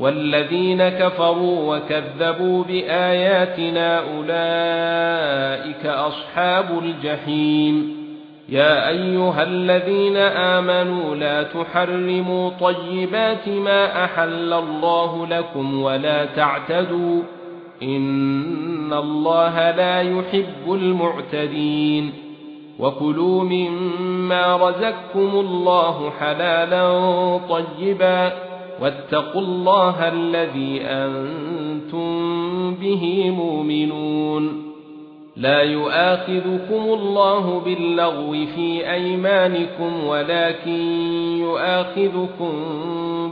والذين كفروا وكذبوا بآياتنا أولئك أصحاب الجحيم. يا أيها الذين آمنوا لا تحرموا طيبات ما أحل الله لكم ولا تعتدوا. إن الله لا يحب المعتدين. وكلوا مما رزقكم الله حلالا طيبا. واتقوا الله الذي أنتم به مؤمنون. لا يؤاخذكم الله باللغو في أيمانكم ولكن يؤاخذكم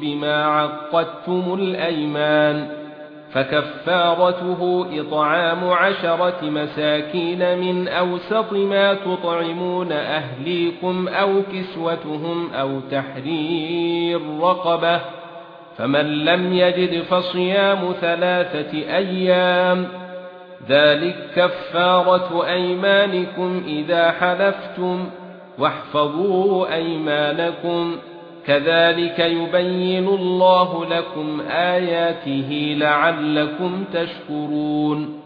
بما عقدتم الأيمان. فكفارته إطعام عشرة مساكين من أوسط ما تطعمون أهليكم أو كسوتهم أو تحرير رقبة. فمن لم يجد فصيام ثلاثة أيام ذلك كفارة أيمانكم إذا حلفتم واحفظوا أيمانكم. كذلك يبين الله لكم آياته لعلكم تشكرون.